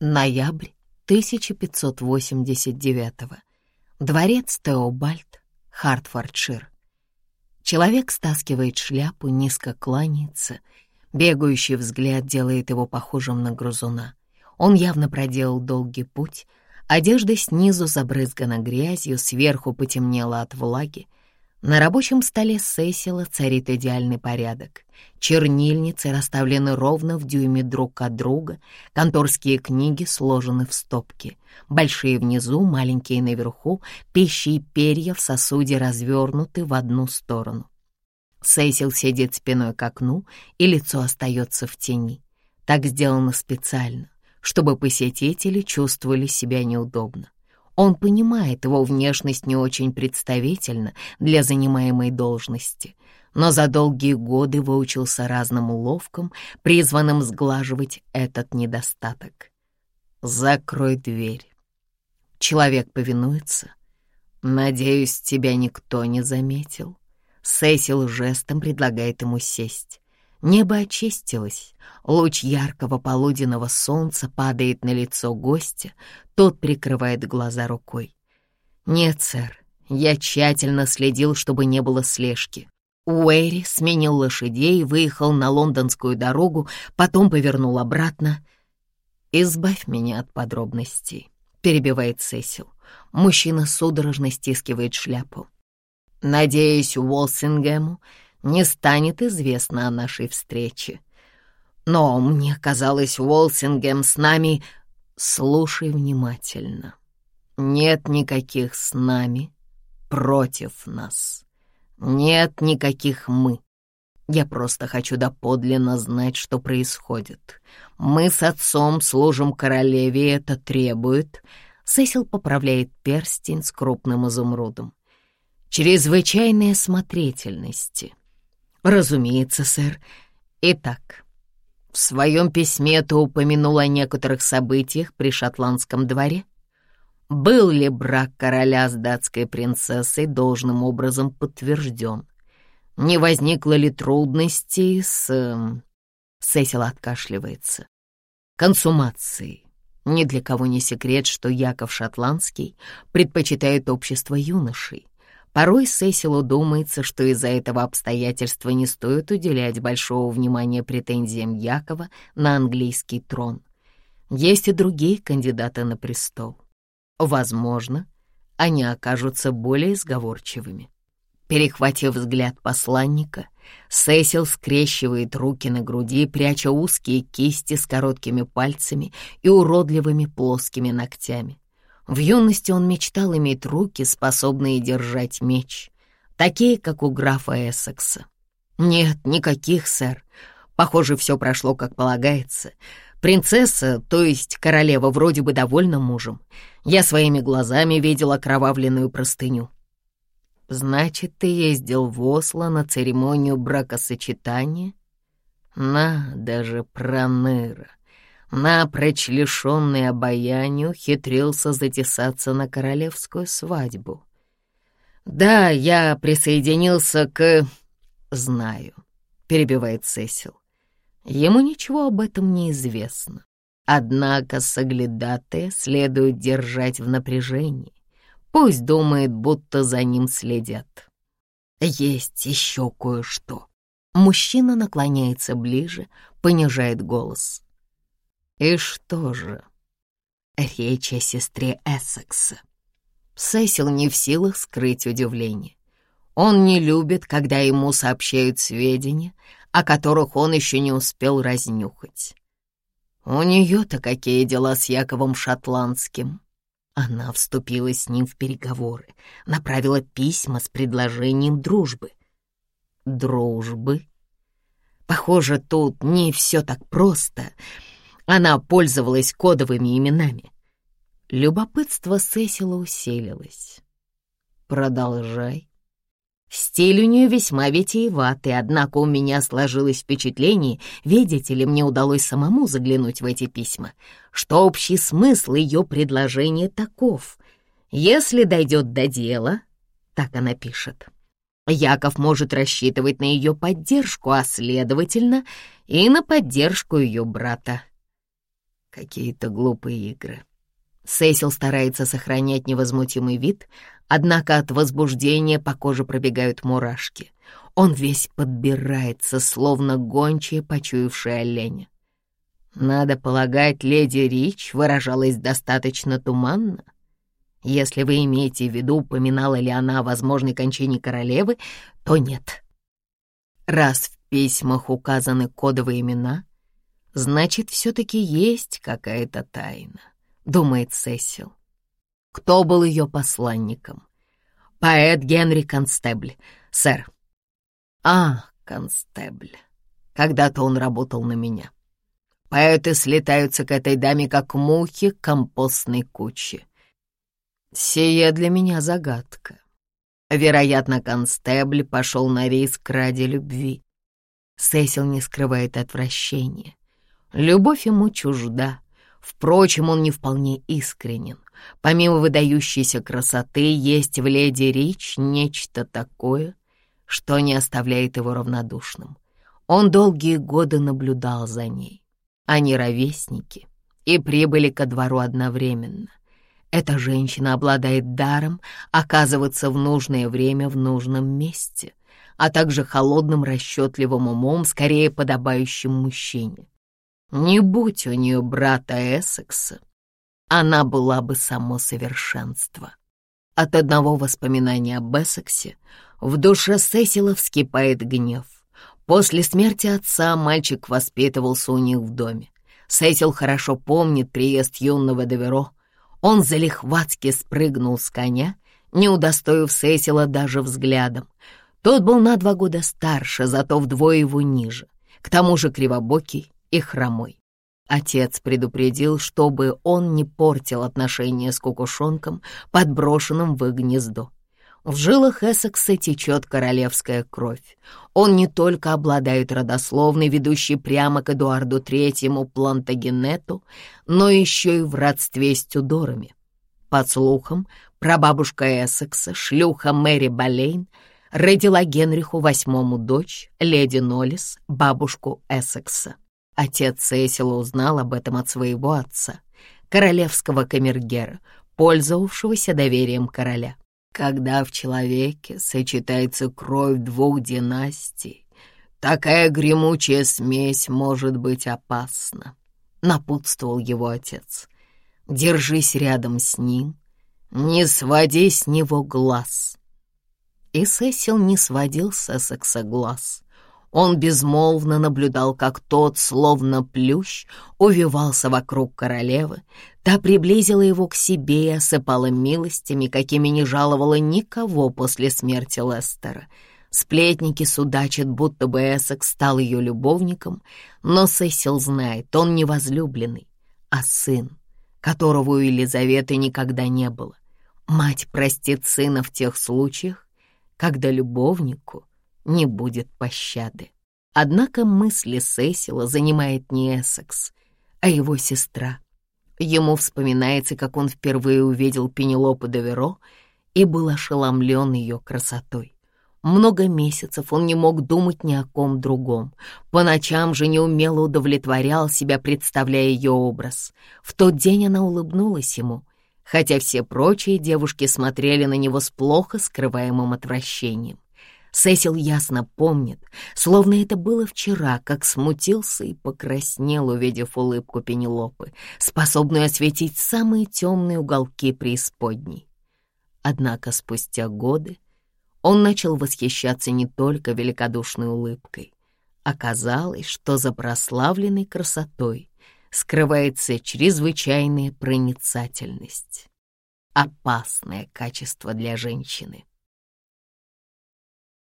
Ноябрь 1589. Дворец Теобальд, Хартфордшир. Человек стаскивает шляпу, низко кланяется. Бегающий взгляд делает его похожим на грузуна. Он явно проделал долгий путь. Одежда снизу забрызгана грязью, сверху потемнела от влаги. На рабочем столе Сесила царит идеальный порядок. Чернильницы расставлены ровно в дюйме друг от друга, конторские книги сложены в стопки. Большие внизу, маленькие наверху, пищи и перья в сосуде развернуты в одну сторону. Сесил сидит спиной к окну, и лицо остается в тени. Так сделано специально, чтобы посетители чувствовали себя неудобно. Он понимает, его внешность не очень представительна для занимаемой должности, но за долгие годы выучился разным уловкам, призванным сглаживать этот недостаток. «Закрой дверь». Человек повинуется. «Надеюсь, тебя никто не заметил». Сесил жестом предлагает ему сесть. Небо очистилось, луч яркого полуденного солнца падает на лицо гостя, тот прикрывает глаза рукой. «Нет, сэр, я тщательно следил, чтобы не было слежки. Уэри сменил лошадей, выехал на лондонскую дорогу, потом повернул обратно. «Избавь меня от подробностей», — перебивает Сесил. Мужчина судорожно стискивает шляпу. «Надеюсь, Уолсингему не станет известно о нашей встрече. Но мне казалось, Уолсингем с нами... Слушай внимательно. Нет никаких с нами против нас. Нет никаких «мы». Я просто хочу доподлинно знать, что происходит. Мы с отцом служим королеве, это требует... Сесил поправляет перстень с крупным изумрудом. Чрезвычайной осмотрительности. «Разумеется, сэр. Итак, в своем письме ты упомянул о некоторых событиях при шотландском дворе. Был ли брак короля с датской принцессой должным образом подтвержден? Не возникло ли трудностей с...» эм, Сесил откашливается. «Консумацией. Ни для кого не секрет, что Яков Шотландский предпочитает общество юношей. Порой Сесилу думается, что из-за этого обстоятельства не стоит уделять большого внимания претензиям Якова на английский трон. Есть и другие кандидаты на престол. Возможно, они окажутся более сговорчивыми. Перехватив взгляд посланника, Сесил скрещивает руки на груди, пряча узкие кисти с короткими пальцами и уродливыми плоскими ногтями. В юности он мечтал иметь руки, способные держать меч, такие, как у графа Эссекса. Нет, никаких, сэр. Похоже, все прошло как полагается. Принцесса, то есть королева, вроде бы довольна мужем. Я своими глазами видел окровавленную простыню. Значит, ты ездил в Осло на церемонию бракосочетания? На, даже проныра напрочь лишенный обаяния, ухитрился затесаться на королевскую свадьбу. «Да, я присоединился к...» «Знаю», — перебивает Сесил. Ему ничего об этом не известно. Однако соглядатая следует держать в напряжении. Пусть думает, будто за ним следят. Есть еще кое-что. Мужчина наклоняется ближе, понижает голос. И что же? Речь о сестре Эссекса. Сесил не в силах скрыть удивление. Он не любит, когда ему сообщают сведения, о которых он еще не успел разнюхать. У нее-то какие дела с Яковом Шотландским? Она вступила с ним в переговоры, направила письма с предложением дружбы. Дружбы? Похоже, тут не все так просто — она пользовалась кодовыми именами. Любопытство Сесила усилилось. «Продолжай». Стиль у нее весьма витиеватый, однако у меня сложилось впечатление, видите ли, мне удалось самому заглянуть в эти письма, что общий смысл ее предложения таков. Если дойдет до дела, так она пишет, Яков может рассчитывать на ее поддержку, а, следовательно, и на поддержку ее брата. Какие-то глупые игры. Сесил старается сохранять невозмутимый вид, однако от возбуждения по коже пробегают мурашки. Он весь подбирается, словно гончая, почуявшая оленя. Надо полагать, леди Рич выражалась достаточно туманно. Если вы имеете в виду, упоминала ли она о возможной кончине королевы, то нет. Раз в письмах указаны кодовые имена, значит, все-таки есть какая-то тайна, думает Сесил. Кто был ее посланником? Поэт Генри Констебль, сэр. А, Констебль. Когда-то он работал на меня. Поэты слетаются к этой даме, как мухи к компостной куче. Сия для меня загадка. Вероятно, констебль пошел на риск ради любви. Сесил не скрывает отвращения. Любовь ему чужда. Впрочем, он не вполне искренен. Помимо выдающейся красоты, есть в леди Рич нечто такое, что не оставляет его равнодушным. Он долгие годы наблюдал за ней. Они ровесники и прибыли ко двору одновременно. Эта женщина обладает даром оказываться в нужное время в нужном месте, а также холодным расчетливым умом, скорее подобающим мужчине. Не будь у нее брата Эссекса, она была бы само совершенство. От одного воспоминания об Эссексе в душе Сесила вскипает гнев. После смерти отца мальчик воспитывался у них в доме. Сесил хорошо помнит приезд юного Деверо, он залихватски спрыгнул с коня, не удостоив Сесила даже взглядом. Тот был на два года старше, зато вдвое его ниже, к тому же кривобокий и хромой. Отец предупредил, чтобы он не портил отношения с кукушонком, подброшенным в их гнездо. В жилах Эссекса течет королевская кровь. Он не только обладает родословной, ведущей прямо к Эдуарду Третьему Плантагенету, но еще и в родстве с Тюдорами. Под слухом, прабабушка Эссекса, шлюха Мэри Болейн, родила Генриху VIII дочь, леди Ноллис, бабушку Эссекса. Отец Сесила узнал об этом от своего отца, королевского камергера, пользовавшегося доверием короля. Когда в человеке сочетается кровь двух династий, такая гремучая смесь может быть опасна, — напутствовал его отец. Держись рядом с ним, не своди с него глаз. И Сесил не сводил с Эссекса глаз. Он безмолвно наблюдал, как тот, словно плющ, увивался вокруг королевы. Та приблизила его к себе и осыпала милостями, какими не жаловала никого после смерти Лестера. Сплетники судачат, будто бы Эссекс стал ее любовником, но Сесил знает, он не возлюбленный, а сын, которого у Елизаветы никогда не было. Мать простит сына в тех случаях, когда любовнику не будет пощады. Однако мысли Сесила занимает не Эссекс, а его сестра. Ему вспоминается, как он впервые увидел Пенелопу Доверо и был ошеломлен ее красотой. Много месяцев он не мог думать ни о ком другом. По ночам же неумело удовлетворял себя, представляя ее образ. В тот день она улыбнулась ему, хотя все прочие девушки смотрели на него с плохо скрываемым отвращением. Сесил ясно помнит, словно это было вчера, как смутился и покраснел, увидев улыбку Пенелопы, способную осветить самые темные уголки преисподней. Однако спустя годы он начал восхищаться не только великодушной улыбкой. Оказалось, что за прославленной красотой скрывается чрезвычайная проницательность. Опасное качество для женщины.